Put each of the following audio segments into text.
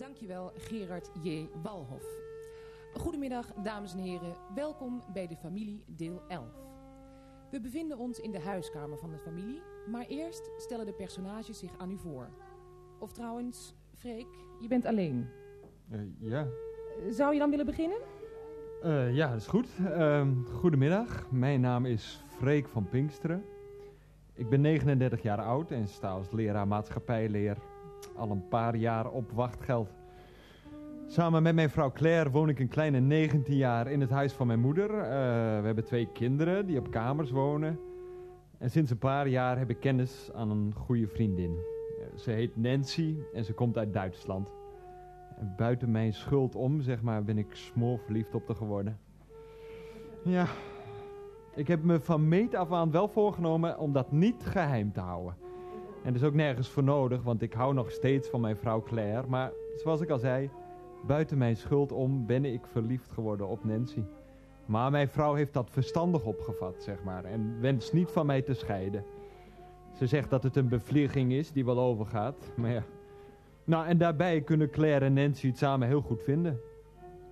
Dankjewel Gerard J. Walhof. Goedemiddag dames en heren, welkom bij de familie deel 11. We bevinden ons in de huiskamer van de familie, maar eerst stellen de personages zich aan u voor. Of trouwens, Freek, je bent alleen. Uh, ja. Zou je dan willen beginnen? Uh, ja, dat is goed. Uh, goedemiddag, mijn naam is Freek van Pinksteren. Ik ben 39 jaar oud en sta als leraar maatschappijleer al een paar jaar op wachtgeld. Samen met mijn vrouw Claire woon ik een kleine 19 jaar in het huis van mijn moeder. Uh, we hebben twee kinderen die op kamers wonen. En sinds een paar jaar heb ik kennis aan een goede vriendin. Ze heet Nancy en ze komt uit Duitsland. En buiten mijn schuld om, zeg maar, ben ik smoorverliefd op te geworden. Ja, ik heb me van meet af aan wel voorgenomen om dat niet geheim te houden. En dat is ook nergens voor nodig, want ik hou nog steeds van mijn vrouw Claire. Maar zoals ik al zei, buiten mijn schuld om ben ik verliefd geworden op Nancy. Maar mijn vrouw heeft dat verstandig opgevat, zeg maar, en wenst niet van mij te scheiden. Ze zegt dat het een bevlieging is die wel overgaat, maar ja. Nou, en daarbij kunnen Claire en Nancy het samen heel goed vinden.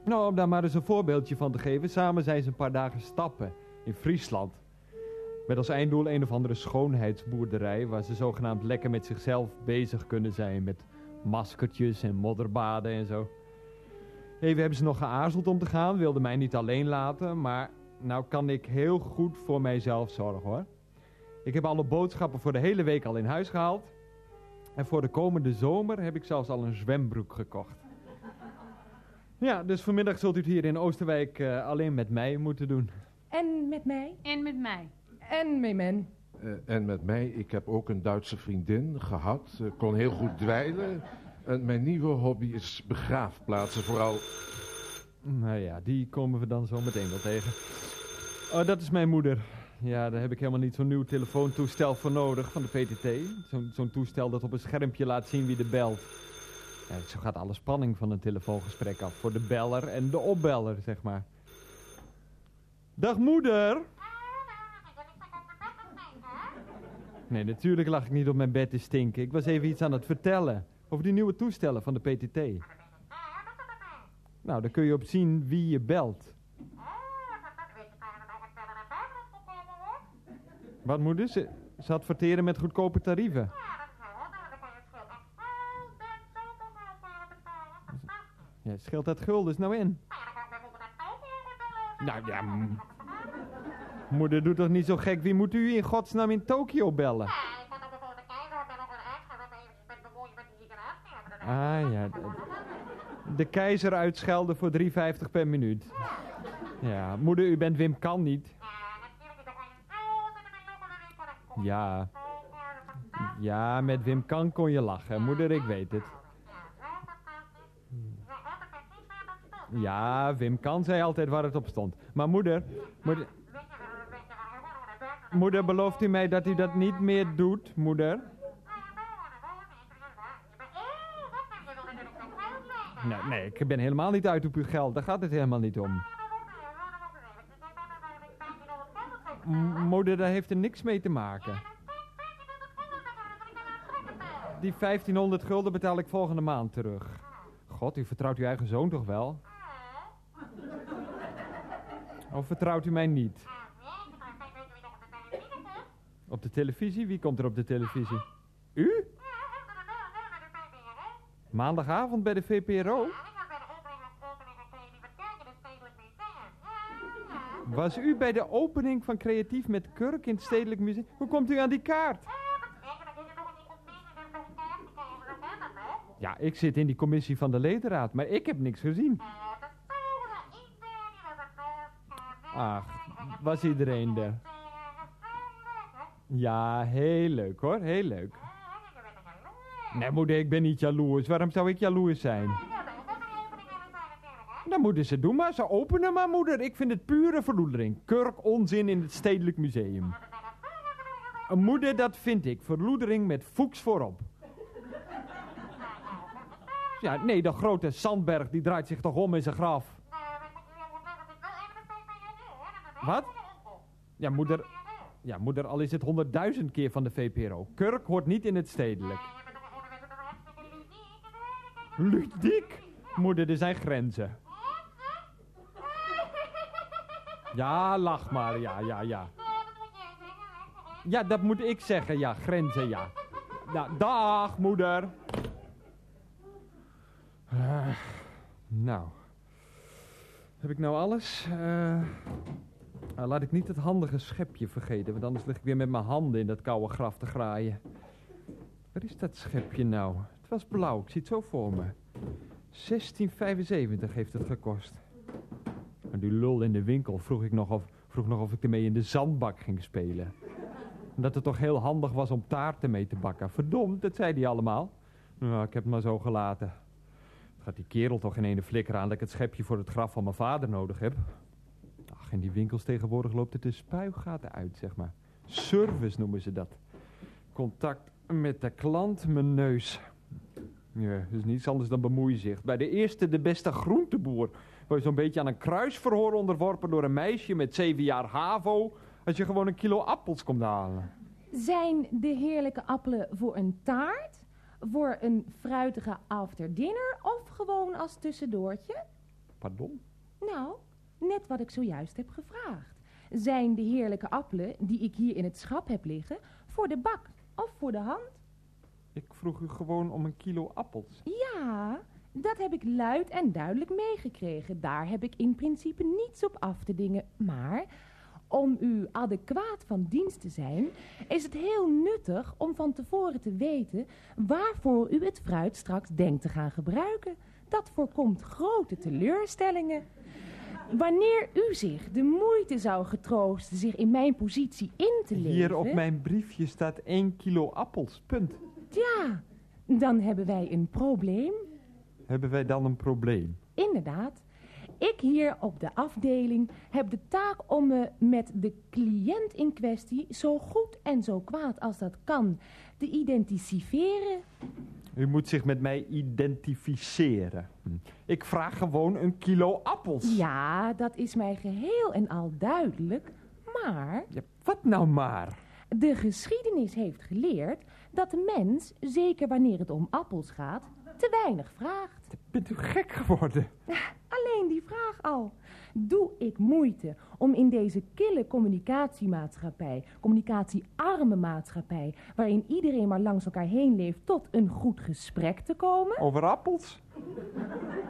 Nou, om daar maar eens een voorbeeldje van te geven. Samen zijn ze een paar dagen stappen in Friesland. Met als einddoel een of andere schoonheidsboerderij... waar ze zogenaamd lekker met zichzelf bezig kunnen zijn... met maskertjes en modderbaden en zo. Even hebben ze nog geaarzeld om te gaan, wilden mij niet alleen laten... maar nou kan ik heel goed voor mijzelf zorgen hoor. Ik heb alle boodschappen voor de hele week al in huis gehaald... en voor de komende zomer heb ik zelfs al een zwembroek gekocht. Ja, dus vanmiddag zult u het hier in Oosterwijk uh, alleen met mij moeten doen. En met mij? En met mij. En met men. Uh, en met mij, ik heb ook een Duitse vriendin gehad. Uh, kon heel goed dweilen. En mijn nieuwe hobby is begraafplaatsen, vooral... Nou ja, die komen we dan zo meteen wel tegen. Oh, dat is mijn moeder. Ja, daar heb ik helemaal niet zo'n nieuw telefoontoestel voor nodig van de PTT. Zo'n toestel dat op een schermpje laat zien wie er belt. Ja, zo gaat alle spanning van een telefoongesprek af. Voor de beller en de opbeller, zeg maar. Dag moeder! Nee, natuurlijk lag ik niet op mijn bed te stinken. Ik was even iets aan het vertellen. Over die nieuwe toestellen van de PTT. Nou, daar kun je op zien wie je belt. Wat moeder? Ze, ze adverteren met goedkope tarieven. Ja, scheelt dat guldens nou in? Nou ja, moeder doet toch niet zo gek. Wie moet u in godsnaam in Tokio bellen? Ah ja, de, keizer uitschelden voor 3,50 per minuut. Ja, moeder, u bent Wim Kan niet. Ja. Ja, met Wim Kan kon je lachen. Moeder, ik weet het. Ja, Wim Kan zei altijd waar het op stond. Maar moeder, moeder... Moeder, belooft u mij dat u dat niet meer doet, moeder? Nee, nee, ik ben helemaal niet uit op uw geld. Daar gaat het helemaal niet om. Moeder, daar heeft er niks mee te maken. Die 1500 gulden betaal ik volgende maand terug. God, u vertrouwt uw eigen zoon toch wel? Of vertrouwt u mij niet? Op de televisie? Wie komt er op de televisie? Maandagavond bij de VPRO? Was u bij de opening van Creatief met Kurk in het Stedelijk Museum? Hoe komt u aan die kaart? Ja, ik zit in die commissie van de ledenraad, maar ik heb niks gezien. Ach, was iedereen er? Ja, heel leuk hoor, heel leuk. Nee moeder, ik ben niet jaloers. Waarom zou ik jaloers zijn? Dan moeten ze doen maar. Ze openen maar moeder. Ik vind het pure verloedering. Kurk onzin in het Stedelijk Museum. Moeder, dat vind ik. Verloedering met voeks voorop. Ja, nee, de grote Sandberg die draait zich toch om in zijn graf. Wat? Ja, moeder... Ja, moeder, al is het honderdduizend keer van de VPRO. Kurk hoort niet in het stedelijk. Ludiek? Moeder, er zijn grenzen. Ja, lach maar, ja, ja, ja. Ja, dat moet ik zeggen, ja, grenzen, ja. Ja, dag, moeder. Eh, nou. Heb ik nou alles? Eh, nou, laat ik niet het handige schepje vergeten, want anders lig ik weer met mijn handen in dat koude graf te graaien. Waar is dat schepje nou? Het was blauw, ik zie het zo voor me. 1675 heeft het gekost. En die lul in de winkel vroeg, ik nog of, vroeg nog of ik ermee in de zandbak ging spelen. En dat het toch heel handig was om taarten mee te bakken. Verdomd, dat zei hij allemaal. Nou, ik heb het maar zo gelaten. Het gaat die kerel toch in ene flikker aan dat ik het schepje voor het graf van mijn vader nodig heb. Ach, in die winkels tegenwoordig loopt het de spuigaten uit, zeg maar. Service noemen ze dat. Contact met de klant, mijn neus. Ja, is niets anders dan bemoeizicht. Bij de eerste, de beste groenteboer... word je zo'n beetje aan een kruisverhoor onderworpen... door een meisje met zeven jaar HAVO... als je gewoon een kilo appels komt halen. Zijn de heerlijke appelen voor een taart, voor een fruitige after dinner of gewoon als tussendoortje? Pardon? Nou, net wat ik zojuist heb gevraagd. Zijn de heerlijke appelen die ik hier in het schap heb liggen voor de bak of voor de hand? Ik vroeg u gewoon om een kilo appels. Ja, dat heb ik luid en duidelijk meegekregen. Daar heb ik in principe niets op af te dingen. Maar om u adequaat van dienst te zijn, is het heel nuttig om van tevoren te weten waarvoor u het fruit straks denkt te gaan gebruiken. Dat voorkomt grote teleurstellingen. Wanneer u zich de moeite zou getroosten zich in mijn positie in te leven... Hier op mijn briefje staat 1 kilo appels, punt. Ja, dan hebben wij een probleem. Hebben wij dan een probleem? Inderdaad. Ik hier op de afdeling heb de taak om me met de cliënt in kwestie zo goed en zo kwaad als dat kan te identificeren. U moet zich met mij identificeren. Hm. Ik vraag gewoon een kilo appels. Ja, dat is mij geheel en al duidelijk. Maar Ja, wat nou maar? De geschiedenis heeft geleerd dat de mens, zeker wanneer het om appels gaat, te weinig vraagt. Bent u gek geworden? Alleen die vraag al. Doe ik moeite om in deze kille communicatiemaatschappij, communicatiearme maatschappij, waarin iedereen maar langs elkaar heen leeft, tot een goed gesprek te komen? Over appels?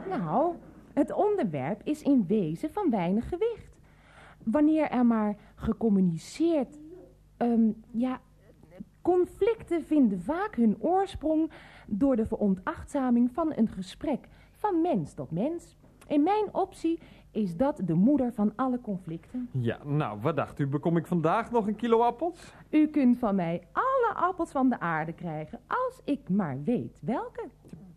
Nou, het onderwerp is in wezen van weinig gewicht. Wanneer er maar gecommuniceerd, ehm, ja, conflicten vinden vaak hun oorsprong door de veronachtzaming van een gesprek van mens tot mens. In mijn optie is dat de moeder van alle conflicten. Ja, nou, wat dacht u? Bekom ik vandaag nog een kilo appels? U kunt van mij alle appels van de aarde krijgen, als ik maar weet welke.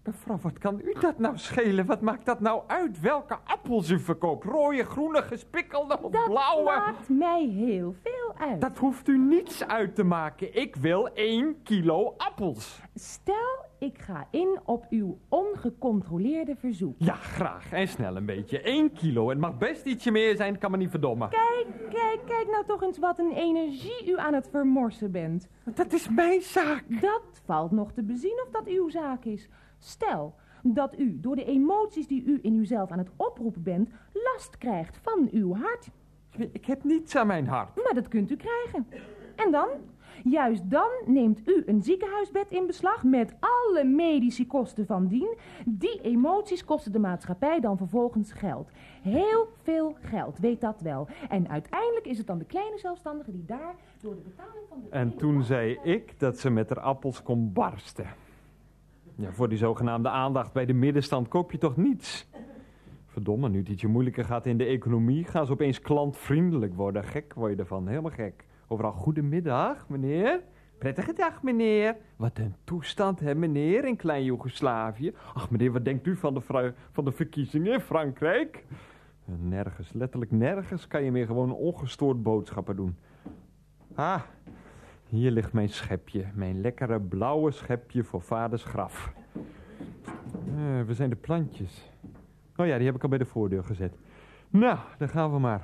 Mevrouw, wat kan u dat nou schelen? Wat maakt dat nou uit welke appels u verkoopt? Rode, groene, gespikkelde of Dat blauwe? maakt mij heel veel uit. Dat hoeft u niets uit te maken. Ik wil 1 kilo appels. Stel, ik ga in op uw ongecontroleerde verzoek. Ja, graag. En snel een beetje. 1 kilo. Het mag best ietsje meer zijn, kan me niet verdommen. Kijk, kijk, kijk nou toch eens wat een energie u aan het vermorsen bent. Dat is mijn zaak. Dat valt nog te bezien of dat uw zaak is. Stel dat u door de emoties die u in uzelf aan het oproepen bent, last krijgt van uw hart. Ik heb niets aan mijn hart. Maar dat kunt u krijgen. En dan? Juist dan neemt u een ziekenhuisbed in beslag met alle medische kosten van dien. Die emoties kosten de maatschappij dan vervolgens geld. Heel veel geld, weet dat wel. En uiteindelijk is het dan de kleine zelfstandige die daar door de betaling van de... En toen zei ik dat ze met haar appels kon barsten. Ja, voor die zogenaamde aandacht bij de middenstand koop je toch niets? Verdomme, nu het ietsje moeilijker gaat in de economie, gaan ze opeens klantvriendelijk worden. Gek word je ervan, helemaal gek. Overal goedemiddag, meneer. Prettige dag, meneer. Wat een toestand, hè, meneer, in klein Joegoslavië. Ach, meneer, wat denkt u van de, van de verkiezingen in Frankrijk? Nergens, letterlijk nergens kan je meer gewoon ongestoord boodschappen doen. Ah, hier ligt mijn schepje. Mijn lekkere blauwe schepje voor vaders graf. Eh, we zijn de plantjes. Oh ja, die heb ik al bij de voordeur gezet. Nou, dan gaan we maar.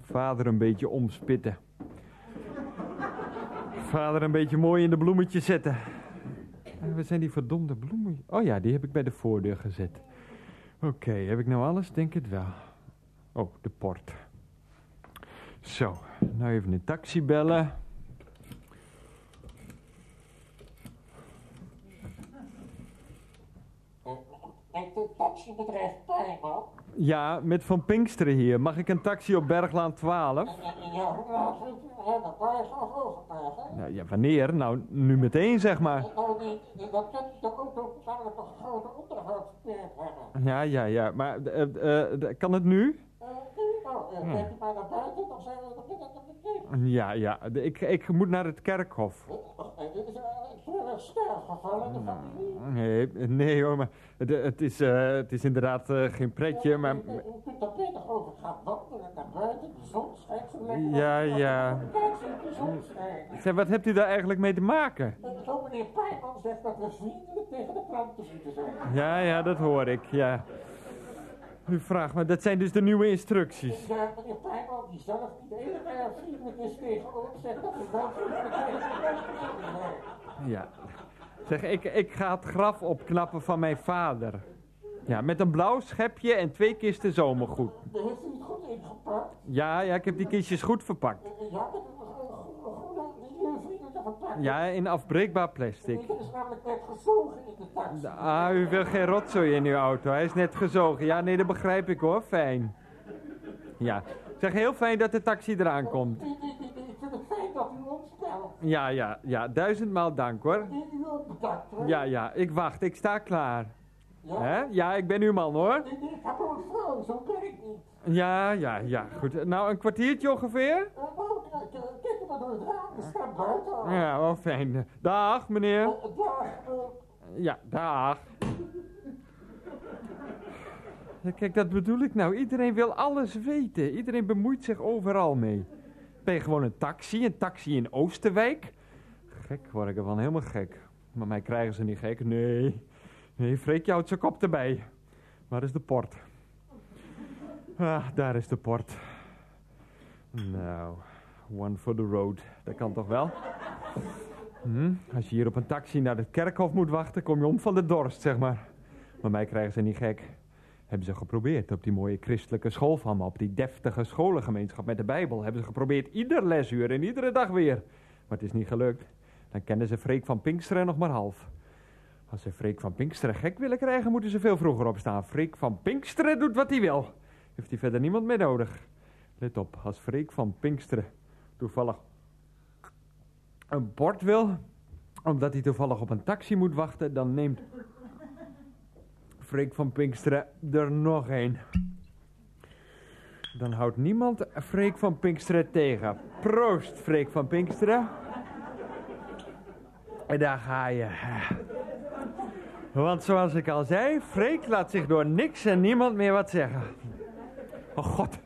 Vader een beetje omspitten. Vader een beetje mooi in de bloemetjes zetten. Eh, Waar zijn die verdomde bloemen? Oh ja, die heb ik bij de voordeur gezet. Oké, heb ik nou alles? Denk het wel. Oh, de port. Zo, nou even een taxi bellen. Taxibedrijf Pijnman. Ja, met Van Pinksteren hier. Mag ik een taxi op Berglaan 12? Ja? Nou, ja, wanneer? Nou, nu meteen zeg maar. Oh nee, dat kan de auto grote onderhoudsbeurt hebben. Ja, ja, ja. Maar eh, kan het nu? Kijk u maar naar buiten, dan zijn we binnen te bekijken. Ja, ja. Ik, ik moet naar het kerkhof. Dit is een treurig sterfgeval in de familie. Nee, nee hoor, maar het, het, is, eh, het is inderdaad eh, geen pretje, maar... U kunt er beter over gaan wandelen naar buiten, de zon schijnt zo lekker. Ja, ja. Kijk de zon schijnt. Zeg, wat hebt u daar eigenlijk mee te maken? En zo meneer Pijnman zegt dat we vriendelijk tegen de planten moeten zijn. Ja, ja, dat hoor ik, ja. U vraagt me, dat zijn dus de nieuwe instructies. Ja, meneer Pijnman, die zelf niet erg vriendelijk is tegen ons, dat wel. Ja. Zeg, ik, ik ga het graf opknappen van mijn vader. Ja, met een blauw schepje en twee kisten zomergoed. Heeft u het goed ingepakt. Ja, ja, ik heb die kistjes goed verpakt. Ja, met een goede, goede, Ja, in afbreekbaar plastic. Ik is namelijk net gezogen in de taxi. Ah, u wil geen rotzooi in uw auto. Hij is net gezogen. Ja, nee, dat begrijp ik hoor. Fijn. Ja. Zeg, heel fijn dat de taxi eraan komt. Ik vind het fijn dat u ons belt. Ja, ja, ja. Duizendmaal dank hoor. U ook bedankt hoor. Ja, ja. Ik wacht. Ik sta klaar. Ja. Hè? Ja, ik ben uw man hoor. Nee, nee, ik heb ook een vrouw, zo ben ik niet. Ja, ja, ja. Goed. Nou, een kwartiertje ongeveer? Eh, staat buiten. Ja, wel fijn. Dag, meneer. Dag, Ja, dag. Kijk, dat bedoel ik nou. Iedereen wil alles weten. Iedereen bemoeit zich overal mee. Ben je gewoon een taxi, een taxi in Oosterwijk? Gek word ik ervan, helemaal gek. Maar mij krijgen ze niet gek. Nee, nee, Freek houdt zijn kop erbij. Waar is de port? Ah, daar is de port. Nou, one for the road. Dat kan toch wel? Hm, als je hier op een taxi naar het kerkhof moet wachten, kom je om van de dorst, zeg maar. Maar mij krijgen ze niet gek. Hebben ze geprobeerd op die mooie christelijke school van me, op die deftige scholengemeenschap met de Bijbel. Hebben ze geprobeerd ieder lesuur en iedere dag weer. Maar het is niet gelukt. Dan kennen ze Freek van Pinksteren nog maar half. Als ze Freek van Pinksteren gek willen krijgen, moeten ze veel vroeger opstaan. Freek van Pinksteren doet wat hij wil. Heeft hij verder niemand meer nodig. Let op, als Freek van Pinksteren toevallig een bord wil, omdat hij toevallig op een taxi moet wachten, dan neemt Freek van Pinksteren er nog een. Dan houdt niemand Freek van Pinksteren tegen. Proost, Freek van Pinksteren. En daar ga je. Want zoals ik al zei, Freek laat zich door niks en niemand meer wat zeggen. Oh god,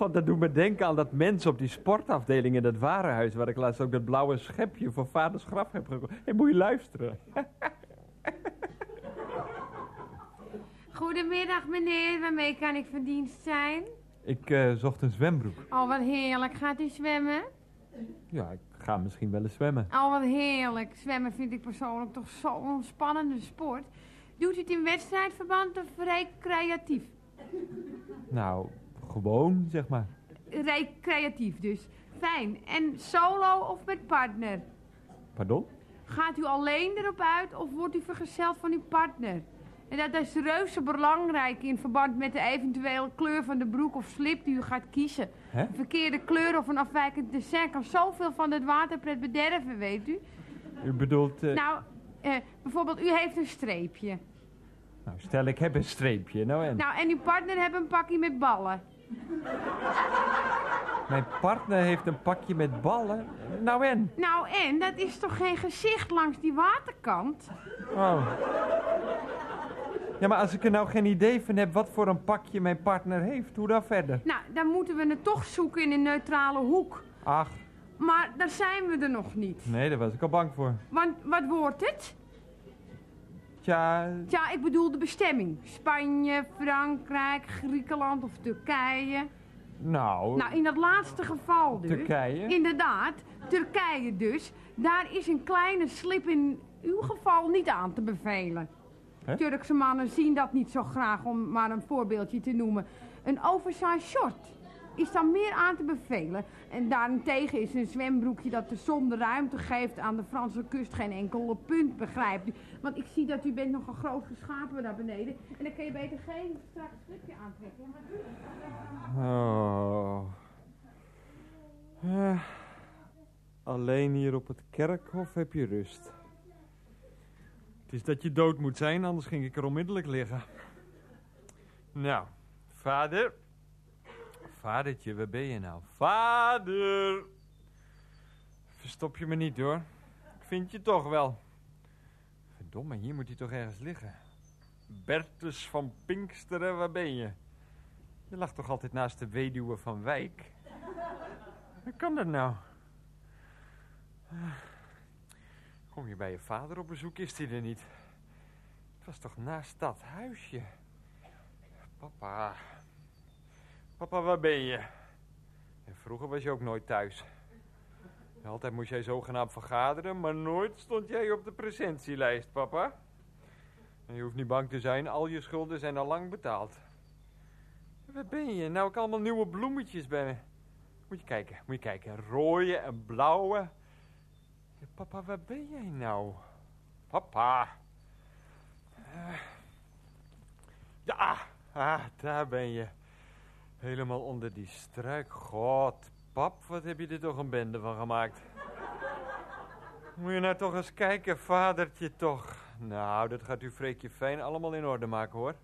god, dat doet me denken aan dat mens op die sportafdeling in het warenhuis... waar ik laatst ook dat blauwe schepje voor vaders graf heb gekocht. Hé, moet je luisteren. Goedemiddag meneer, waarmee kan ik van dienst zijn? Ik eh, zocht een zwembroek. Oh, wat heerlijk. Gaat u zwemmen? Ja, ik ga misschien wel eens zwemmen. Oh, wat heerlijk. Zwemmen vind ik persoonlijk toch zo'n spannende sport. Doet u het in wedstrijdverband of recreatief? Nou, gewoon, zeg maar. Recreatief dus. Fijn. En solo of met partner? Pardon? Gaat u alleen erop uit of wordt u vergezeld van uw partner? En dat is reuze belangrijk in verband met de eventuele kleur van de broek of slip die u gaat kiezen. Hè? Een verkeerde kleur of een afwijkend dessin kan zoveel van het waterpret bederven, weet u. U bedoelt... eh, Nou, eh, bijvoorbeeld, u heeft een streepje. nou, stel ik heb een streepje, nou en? Nou, en uw partner heeft een pakje met ballen. Mijn partner heeft een pakje met ballen. Nou en? Nou, en dat is toch geen gezicht langs die waterkant? Oh. Ja, maar als ik er nou geen idee van heb wat voor een pakje mijn partner heeft, hoe dan verder? Nou, dan moeten we het toch zoeken in een neutrale hoek. Ach, Maar daar zijn we er nog niet. nee, daar was ik al bang voor. Want wat wordt het? Tja, Ja, ik bedoel de bestemming. Spanje, Frankrijk, Griekenland of Turkije. nou, Nou, in dat laatste geval dus. Turkije. Inderdaad, Turkije dus. Daar is een kleine slip in uw geval niet aan te bevelen. Turkse mannen zien dat niet zo graag, om maar een voorbeeldje te noemen. Een oversized short is dan meer aan te bevelen. En daarentegen is een zwembroekje dat de zon de ruimte geeft aan de Franse kust geen enkel punt, begrijpt u? Want ik zie dat u bent nog een groot geschapen daar beneden. En dan kun je beter geen strak slipje aantrekken. Maar... Oh. Eh, alleen hier op het kerkhof heb je rust. Het is dat je dood moet zijn, anders ging ik er onmiddellijk liggen. Nou, vader. Vadertje, waar ben je nou? Vader! Verstop je me niet hoor. Ik vind je toch wel. Verdomme, hier moet hij toch ergens liggen. Bertus van Pinksteren, waar ben je? Je lag toch altijd naast de weduwe van Wijk? Hoe kan dat nou? Kom je bij je vader op bezoek, is hij er niet? Het was toch naast dat huisje? Papa. Papa, waar ben je? En vroeger was je ook nooit thuis. Altijd moest jij zogenaamd vergaderen, maar nooit stond jij op de presentielijst, papa. En je hoeft niet bang te zijn, al je schulden zijn al lang betaald. Waar ben je? Nou, ik allemaal nieuwe bloemetjes me. Moet je kijken, moet je kijken. Rode en blauwe. Papa, waar ben jij nou? Papa. Eh. Ja, ah, daar ben je. Helemaal onder die struik. God, pap, wat heb je er toch een bende van gemaakt? Moet je nou toch eens kijken, vadertje toch. Nou, dat gaat u Freekje fijn allemaal in orde maken, hoor.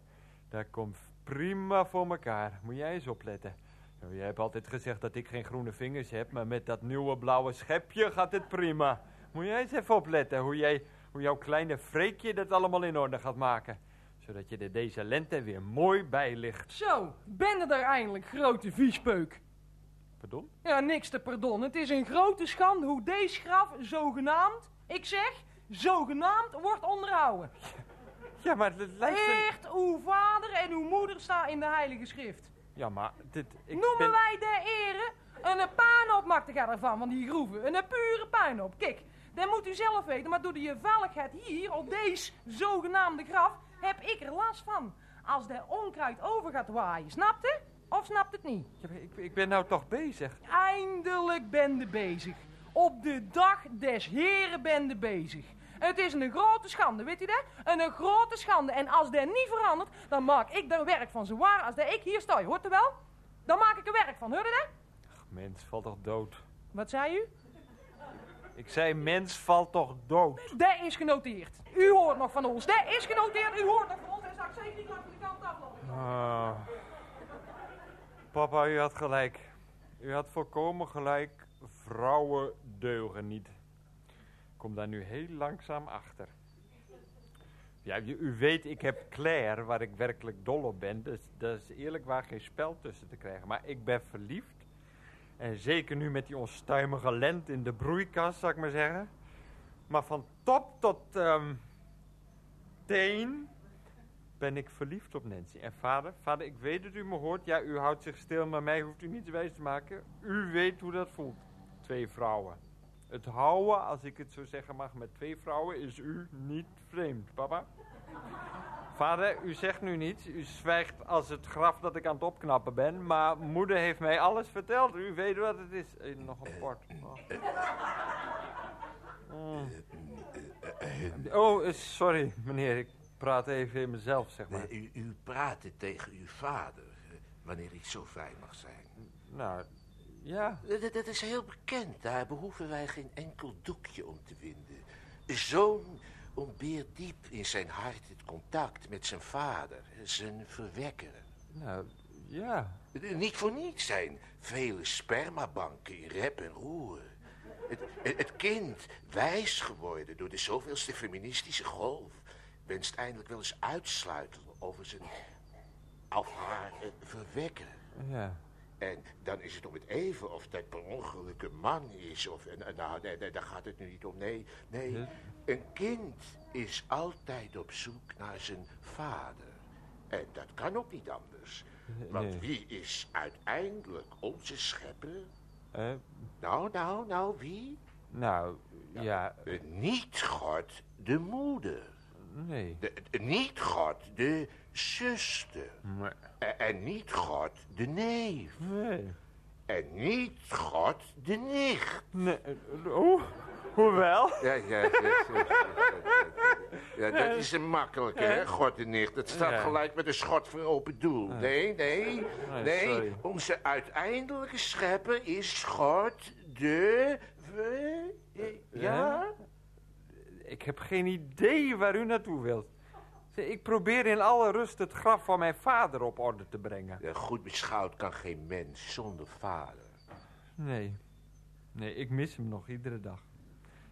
Dat komt prima voor elkaar. Moet jij eens opletten. Nou, jij hebt altijd gezegd dat ik geen groene vingers heb, maar met dat nieuwe blauwe schepje gaat het prima. Moet jij eens even opletten hoe, jij, hoe jouw kleine Freekje dat allemaal in orde gaat maken. Zodat je er deze lente weer mooi bij ligt. Zo, ben je daar eindelijk, grote viespeuk. Pardon? Ja, niks te pardon. Het is een grote schande hoe deze graf zogenaamd, ik zeg, zogenaamd wordt onderhouden. Ja, maar het lijkt... Echt, uw vader en uw moeder staan in de heilige schrift. Ja, maar dit... Ik Noemen ben... wij de ere een puinhoop maakt er ervan, van die groeven. Een pure puinhoop. Kijk, dat moet u zelf weten, maar door de veiligheid hier, op deze zogenaamde graf, heb ik er last van. Als de onkruid over gaat waaien, snapt u? Of snapt het niet? Ja, ik, ik ben nou toch bezig. Eindelijk ben je bezig. Op de dag des heren ben je bezig. Het is een grote schande, weet u dat? Een grote schande. En als dat niet verandert, dan maak ik er werk van. Zo waar als dat ik hier sta, hoort u wel? Dan maak ik er werk van, u dat? Ach, mens valt toch dood. Wat zei u? Ik zei, mens valt toch dood. Dat is genoteerd. U hoort nog van ons. Dat is genoteerd. U hoort nog van ons. En straks zeker niet langs de kant aflopen. Ah. Papa, u had gelijk. U had volkomen gelijk. Vrouwen deugen niet. Ik kom daar nu heel langzaam achter. Ja, u u weet, ik heb Claire, waar ik werkelijk dol op ben. Dus dat is eerlijk waar geen spel tussen te krijgen. Maar ik ben verliefd. En zeker nu met die onstuimige lent in de broeikas, zou ik maar zeggen. Maar van top tot ehm, teen ben ik verliefd op Nancy. En vader, vader, ik weet dat u me hoort. Ja, u houdt zich stil, maar mij hoeft u niets wijs te maken. U weet hoe dat voelt. Twee vrouwen. Het houden, als ik het zo zeggen mag, met twee vrouwen is u niet vreemd, papa. Vader, u zegt nu niets. U zwijgt als het graf dat ik aan het opknappen ben. Maar moeder heeft mij alles verteld. U weet wat het is. Eh, nog een port. Oh. Sorry, meneer. Ik praat even in mezelf, zeg maar. U, u praatte tegen uw vader, eh, wanneer ik zo vrij mag zijn. Nou, ja. Eh, Dat, dat is heel bekend, daar behoeven wij geen enkel doekje om te winden. De zoon ontbeert diep in zijn hart het contact met zijn vader, zijn verwekker. Nou, ja. Niet voor niets zijn vele spermabanken in rep en roer. Het, het, kind, wijs geworden door de zoveelste feministische golf, wenst eindelijk wel eens uitsluiten over zijn of haar verwekker. Ja. En dan is het om het even of dat per ongeluk een man is. Of, en, en nou, nee, nee, daar gaat het nu niet om. Nee, nee. Een kind is altijd op zoek naar zijn vader. En dat kan ook niet anders. Want Nee. wie is uiteindelijk onze schepper? Nou, nou, nou, wie? nou, Ja, Eh, Niet God, de moeder. Nee. De, de- niet God, de zuster. Nee. En, en niet God, de neef. Nee. En niet God, de nicht. nee. Oh, hoewel. Ja, ja, ja, dat is een makkelijke, hè, God en nicht. Dat staat gelijk met een schot voor open doel. Nee, nee, Nee, nee. Onze uiteindelijke schepper is God de... we- eh, Ja? Ik heb geen idee waar u naartoe wilt. Ik probeer in alle rust het graf van mijn vader op orde te brengen. Ja, Goed beschouwd kan geen mens zonder vader. Nee. Nee, ik mis hem nog iedere dag.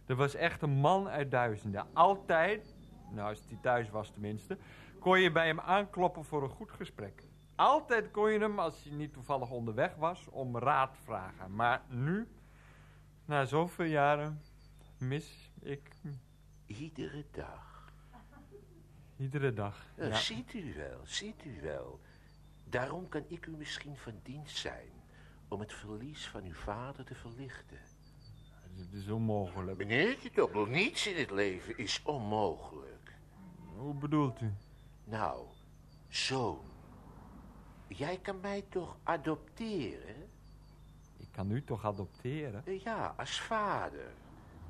Er was echt een man uit duizenden. Altijd, nou als hij thuis was tenminste, kon je bij hem aankloppen voor een goed gesprek. Altijd kon je hem, als hij niet toevallig onderweg was, om raad vragen. Maar nu, na zoveel jaren, mis ik Iedere dag. iedere dag. Ja. Ziet u wel, ziet u wel. Daarom kan ik u misschien van dienst zijn om het verlies van uw vader te verlichten. Het is onmogelijk. Meneertje toch, nog niets in het leven is onmogelijk. Hoe bedoelt u? Nou, zoon, jij kan mij toch adopteren? Ik kan u toch adopteren? Ja, als vader.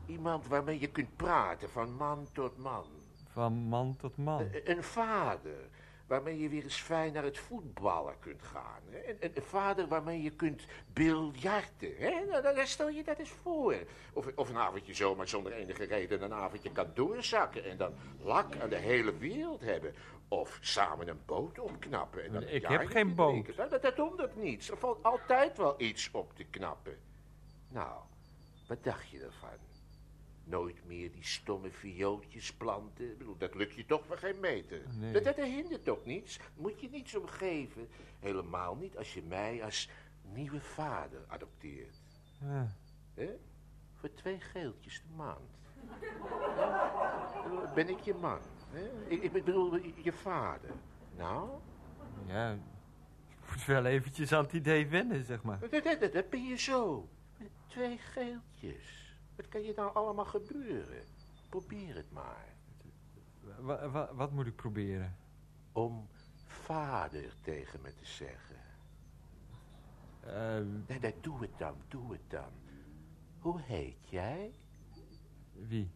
Iemand waarmee je kunt praten van man tot man. Van man tot man. Eh, Een vader waarmee je weer eens fijn naar het voetballen kunt gaan. Hè? Een, een- vader waarmee je kunt biljarten. Hè? Nou, dan dan stel je dat eens voor. Of, of een avondje zomaar zonder enige reden een avondje kan doorzakken... en dan lak aan de hele wereld hebben. Of samen een boot opknappen. En dan Ik heb geen boot. Nou, dat, dat wondert niets. Er valt altijd wel iets op te knappen. Nou, wat dacht je ervan? Nooit meer die stomme viootjes planten. Ik bedoel, dat lukt je toch voor geen meter. Nee. Dat, dat hindert toch niets? Moet je niets omgeven. Helemaal niet als je mij als nieuwe vader adopteert. Ja. hè? Voor twee geeltjes de maand. Ben ik je man? Ik, ik bedoel, je vader. Nou, Ja, ik moet wel eventjes aan het idee wennen, zeg maar. dat, dat, ben je zo. Twee geeltjes. Wat kan je nou allemaal gebeuren? Probeer het maar. Wa- wa- wat moet ik proberen? om vader tegen me te zeggen. Eh, Nee, nee, doe het dan, doe het dan. Hoe heet jij? wie?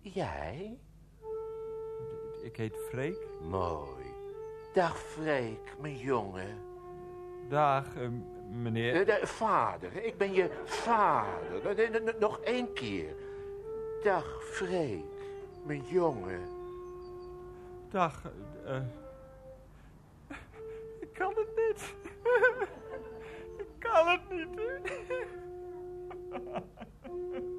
Jij? Ik heet Freek. Mooi. Dag Freek, mijn jongen. Dag, eh, meneer... Eh, de, vader, ik ben je vader. Nog één keer. Dag, Freek, mijn jongen. Dag, uh, ik kan het niet. ik kan het niet.